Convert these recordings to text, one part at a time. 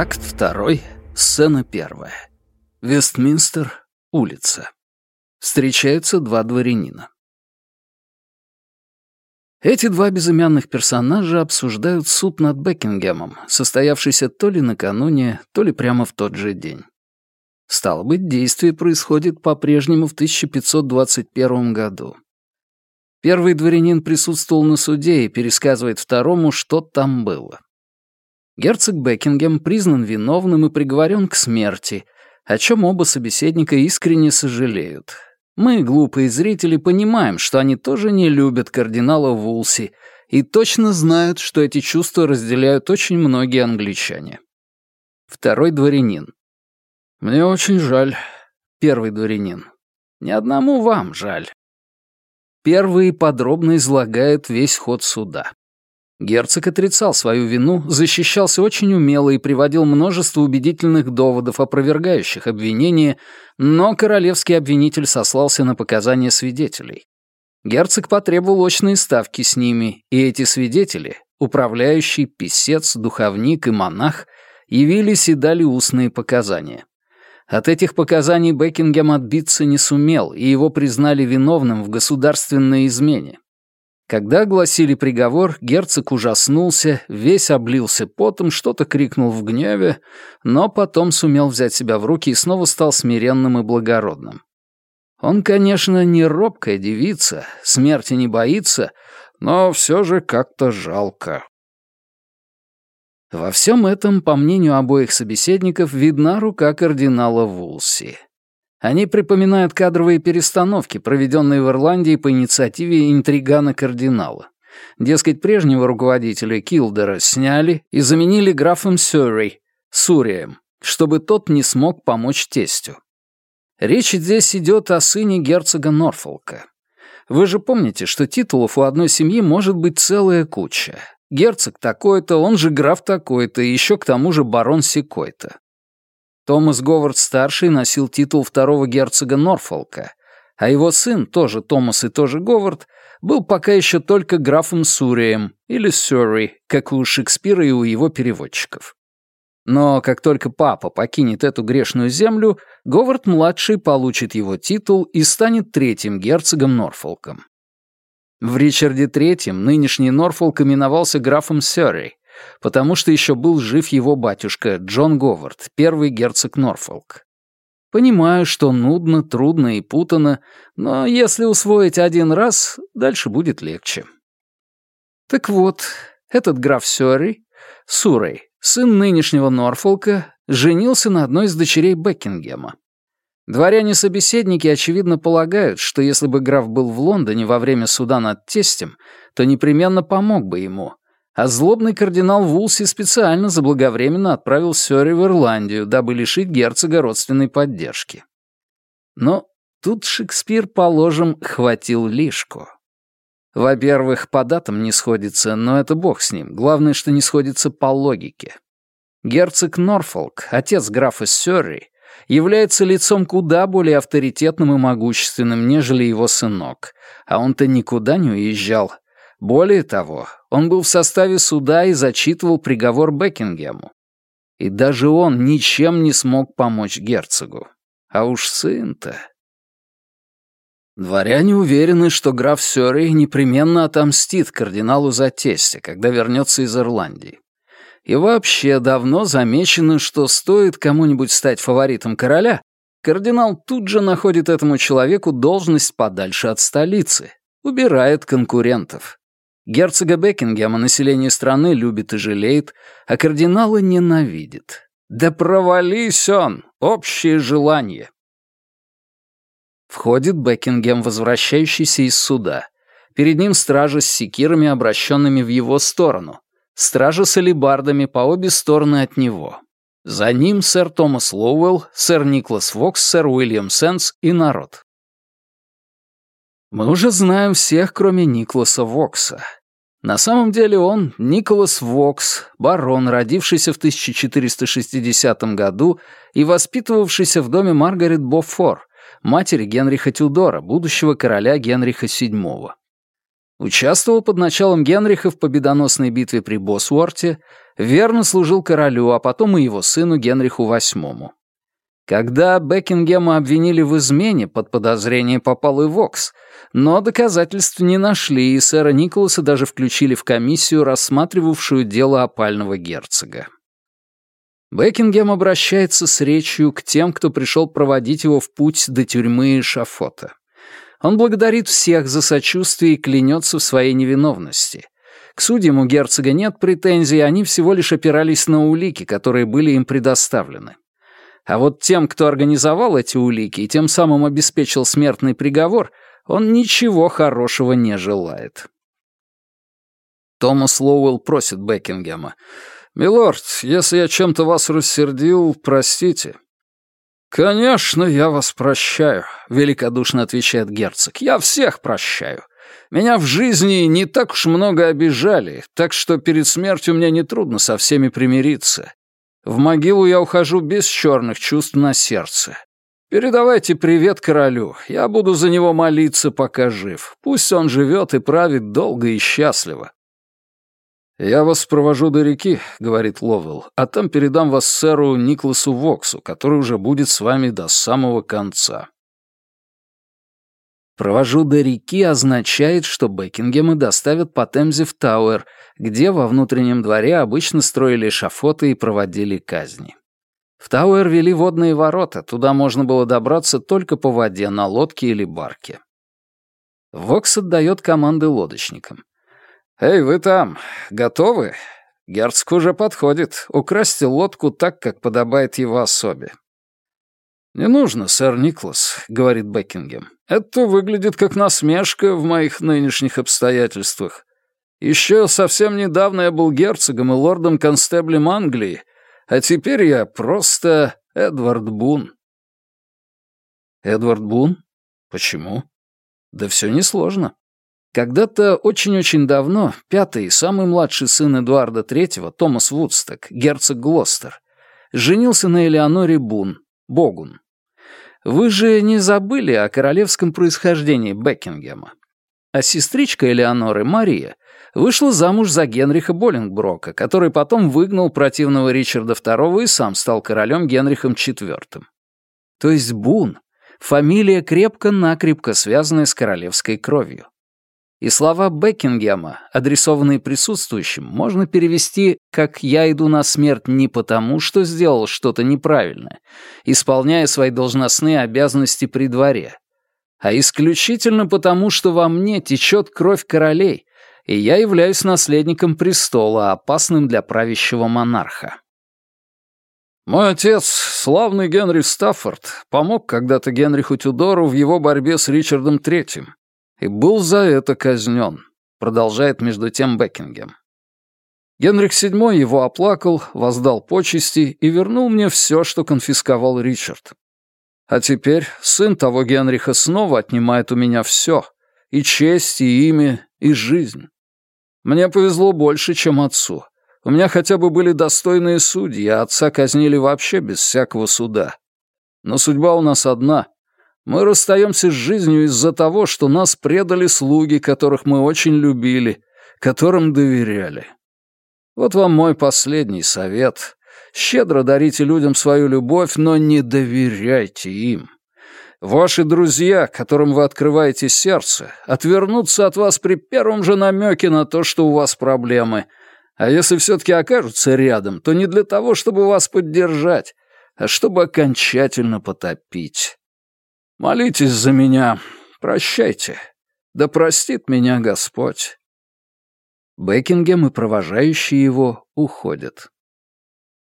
Акт второй, сцена первая. Вестминстер, улица. Встречаются два дворянина. Эти два безымянных персонажа обсуждают суд над Бекингемом, состоявшийся то ли накануне, то ли прямо в тот же день. Стало быть, действие происходит по-прежнему в 1521 году. Первый дворянин присутствовал на суде и пересказывает второму, что там было. Герцог Бекингем признан виновным и приговорен к смерти, о чем оба собеседника искренне сожалеют. Мы, глупые зрители, понимаем, что они тоже не любят кардинала Вулси и точно знают, что эти чувства разделяют очень многие англичане. Второй дворянин. «Мне очень жаль». Первый дворянин. «Ни одному вам жаль». Первый подробно излагает весь ход суда. Герцог отрицал свою вину, защищался очень умело и приводил множество убедительных доводов, опровергающих обвинения, но королевский обвинитель сослался на показания свидетелей. Герцог потребовал очные ставки с ними, и эти свидетели, управляющий, писец, духовник и монах, явились и дали устные показания. От этих показаний Бекингем отбиться не сумел, и его признали виновным в государственной измене. Когда огласили приговор, герцог ужаснулся, весь облился потом, что-то крикнул в гневе, но потом сумел взять себя в руки и снова стал смиренным и благородным. Он, конечно, не робкая девица, смерти не боится, но все же как-то жалко. Во всем этом, по мнению обоих собеседников, видна рука кардинала Вулси. Они припоминают кадровые перестановки, проведенные в Ирландии по инициативе интригана-кардинала. Дескать, прежнего руководителя Килдера сняли и заменили графом Сюррей, Сурием, чтобы тот не смог помочь тестю. Речь здесь идет о сыне герцога Норфолка. Вы же помните, что титулов у одной семьи может быть целая куча. Герцог такой-то, он же граф такой-то, и еще к тому же барон секой-то. Томас Говард-старший носил титул второго герцога Норфолка, а его сын, тоже Томас и тоже Говард, был пока еще только графом Сурием или Сюрри, как у Шекспира и у его переводчиков. Но как только папа покинет эту грешную землю, Говард-младший получит его титул и станет третьим герцогом Норфолком. В Ричарде III нынешний Норфолк именовался графом Сёррей, потому что еще был жив его батюшка Джон Говард, первый герцог Норфолк. Понимаю, что нудно, трудно и путано, но если усвоить один раз, дальше будет легче. Так вот, этот граф Сёррей, Сурей, сын нынешнего Норфолка, женился на одной из дочерей Бекингема. Дворяне-собеседники, очевидно, полагают, что если бы граф был в Лондоне во время суда над тестем, то непременно помог бы ему, а злобный кардинал Вулси специально заблаговременно отправил Сёри в Ирландию, дабы лишить герцога родственной поддержки. Но тут Шекспир, положим, хватил лишку. Во-первых, по датам не сходится, но это бог с ним. Главное, что не сходится по логике. Герцог Норфолк, отец графа Сёрри, является лицом куда более авторитетным и могущественным, нежели его сынок. А он-то никуда не уезжал. Более того, он был в составе суда и зачитывал приговор Бекингему. И даже он ничем не смог помочь герцогу. А уж сын-то... Дворяне уверены, что граф Сёррей непременно отомстит кардиналу за тестя, когда вернется из Ирландии. И вообще давно замечено, что стоит кому-нибудь стать фаворитом короля, кардинал тут же находит этому человеку должность подальше от столицы, убирает конкурентов. Герцога Бекингема население страны любит и жалеет, а кардинала ненавидит. Да провались он! Общее желание! Входит Бекингем, возвращающийся из суда. Перед ним стража с секирами, обращенными в его сторону. Стража с алебардами по обе стороны от него. За ним сэр Томас Лоуэлл, сэр Никлас Вокс, сэр Уильям Сенс и народ. Мы уже знаем всех, кроме Никласа Вокса. На самом деле он Николас Вокс, барон, родившийся в 1460 году и воспитывавшийся в доме Маргарет Бофор, матери Генриха Тюдора, будущего короля Генриха VII. Участвовал под началом Генриха в победоносной битве при Босворте, верно служил королю, а потом и его сыну Генриху VIII. Когда Бекингема обвинили в измене, под подозрение попал и Вокс, но доказательств не нашли, и сэра Николаса даже включили в комиссию, рассматривавшую дело опального герцога. Бекингем обращается с речью к тем, кто пришел проводить его в путь до тюрьмы и шафота. Он благодарит всех за сочувствие и клянется в своей невиновности. К судьям у герцога нет претензий, они всего лишь опирались на улики, которые были им предоставлены. А вот тем, кто организовал эти улики и тем самым обеспечил смертный приговор, он ничего хорошего не желает. Томас Лоуэлл просит Бекингема. «Милорд, если я чем-то вас рассердил, простите. «Конечно, я вас прощаю», — великодушно отвечает герцог. «Я всех прощаю. Меня в жизни не так уж много обижали, так что перед смертью мне нетрудно со всеми примириться. В могилу я ухожу без черных чувств на сердце. Передавайте привет королю. Я буду за него молиться, пока жив. Пусть он живет и правит долго и счастливо. «Я вас провожу до реки», — говорит Ловелл, «а там передам вас сэру Никласу Воксу, который уже будет с вами до самого конца». «Провожу до реки» означает, что Бекингемы доставят по Темзе в Тауэр, где во внутреннем дворе обычно строили шафоты и проводили казни. В Тауэр вели водные ворота, туда можно было добраться только по воде на лодке или барке. Вокс отдает команды лодочникам. «Эй, вы там, готовы? Герцог уже подходит. Украсьте лодку так, как подобает его особе». «Не нужно, сэр Никлас», — говорит Бекингем. «Это выглядит как насмешка в моих нынешних обстоятельствах. Еще совсем недавно я был герцогом и лордом-констеблем Англии, а теперь я просто Эдвард Бун». «Эдвард Бун? Почему?» «Да все несложно. Когда-то очень-очень давно пятый, самый младший сын Эдуарда III, Томас Вудсток, герцог Глостер, женился на Элеоноре Бун, Богун. Вы же не забыли о королевском происхождении Бекингема. А сестричка Элеоноры, Мария, вышла замуж за Генриха Боллингброка, который потом выгнал противного Ричарда II и сам стал королем Генрихом IV. То есть Бун — фамилия крепко-накрепко связанная с королевской кровью. И слова Бекингема, адресованные присутствующим, можно перевести как «я иду на смерть не потому, что сделал что-то неправильное, исполняя свои должностные обязанности при дворе, а исключительно потому, что во мне течет кровь королей, и я являюсь наследником престола, опасным для правящего монарха». Мой отец, славный Генри Стаффорд, помог когда-то Генриху Тюдору в его борьбе с Ричардом Третьим и был за это казнен», — продолжает между тем Бекингем. Генрих VII его оплакал, воздал почести и вернул мне все, что конфисковал Ричард. А теперь сын того Генриха снова отнимает у меня все — и честь, и имя, и жизнь. Мне повезло больше, чем отцу. У меня хотя бы были достойные судьи, а отца казнили вообще без всякого суда. Но судьба у нас одна, мы расстаемся с жизнью из-за того, что нас предали слуги, которых мы очень любили, которым доверяли. Вот вам мой последний совет. Щедро дарите людям свою любовь, но не доверяйте им. Ваши друзья, которым вы открываете сердце, отвернутся от вас при первом же намеке на то, что у вас проблемы. А если все-таки окажутся рядом, то не для того, чтобы вас поддержать, а чтобы окончательно потопить. Молитесь за меня, прощайте. Да простит меня Господь». Бекингем и провожающие его уходят.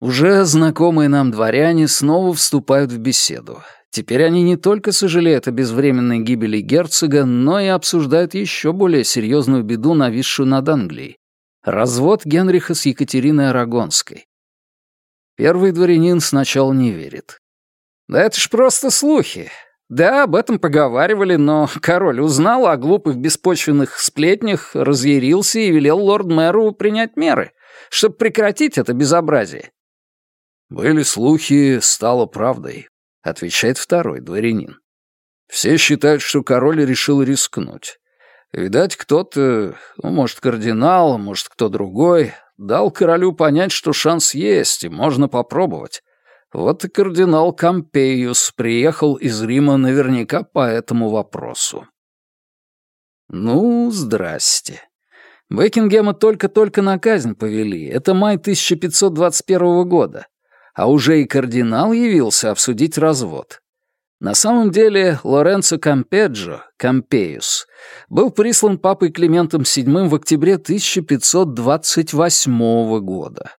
Уже знакомые нам дворяне снова вступают в беседу. Теперь они не только сожалеют о безвременной гибели герцога, но и обсуждают еще более серьезную беду, нависшую над Англией — развод Генриха с Екатериной Арагонской. Первый дворянин сначала не верит. «Да это ж просто слухи. Да, об этом поговаривали, но король узнал о глупых беспочвенных сплетнях, разъярился и велел лорд-мэру принять меры, чтобы прекратить это безобразие. «Были слухи, стало правдой», — отвечает второй дворянин. «Все считают, что король решил рискнуть. Видать, кто-то, ну, может, кардинал, может, кто другой, дал королю понять, что шанс есть, и можно попробовать. Вот и кардинал Кампеюс приехал из Рима наверняка по этому вопросу. Ну, здрасте. Бекингема только-только на казнь повели. Это май 1521 года. А уже и кардинал явился обсудить развод. На самом деле Лоренцо Кампеджо, Кампеюс, был прислан папой Климентом VII в октябре 1528 года.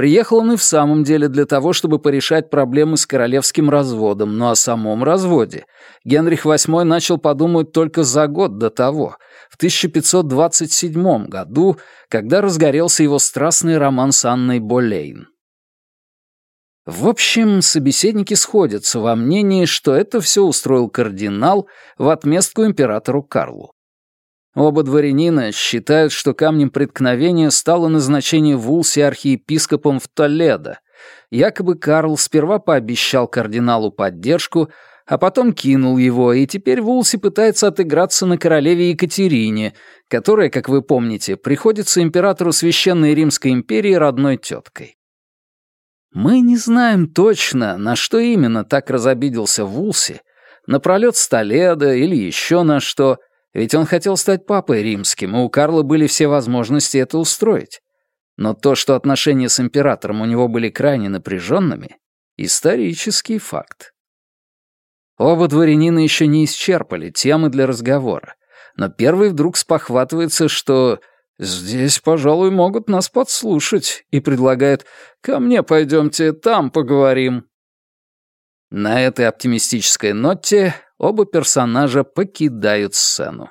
Приехал он и в самом деле для того, чтобы порешать проблемы с королевским разводом, но о самом разводе Генрих VIII начал подумать только за год до того, в 1527 году, когда разгорелся его страстный роман с Анной Болейн. В общем, собеседники сходятся во мнении, что это все устроил кардинал в отместку императору Карлу. Оба дворянина считают, что камнем преткновения стало назначение Вулси архиепископом в Толедо. Якобы Карл сперва пообещал кардиналу поддержку, а потом кинул его, и теперь Вулси пытается отыграться на королеве Екатерине, которая, как вы помните, приходится императору Священной Римской империи родной теткой. Мы не знаем точно, на что именно так разобиделся Вулси, на пролет Столеда или еще на что — ведь он хотел стать папой римским, и у Карла были все возможности это устроить. Но то, что отношения с императором у него были крайне напряженными, исторический факт. Оба дворянина еще не исчерпали темы для разговора, но первый вдруг спохватывается, что «здесь, пожалуй, могут нас подслушать», и предлагает «ко мне пойдемте, там поговорим». На этой оптимистической ноте оба персонажа покидают сцену.